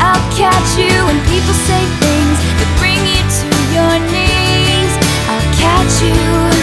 I'll catch you when people say things that bring you to your knees. I'll catch you.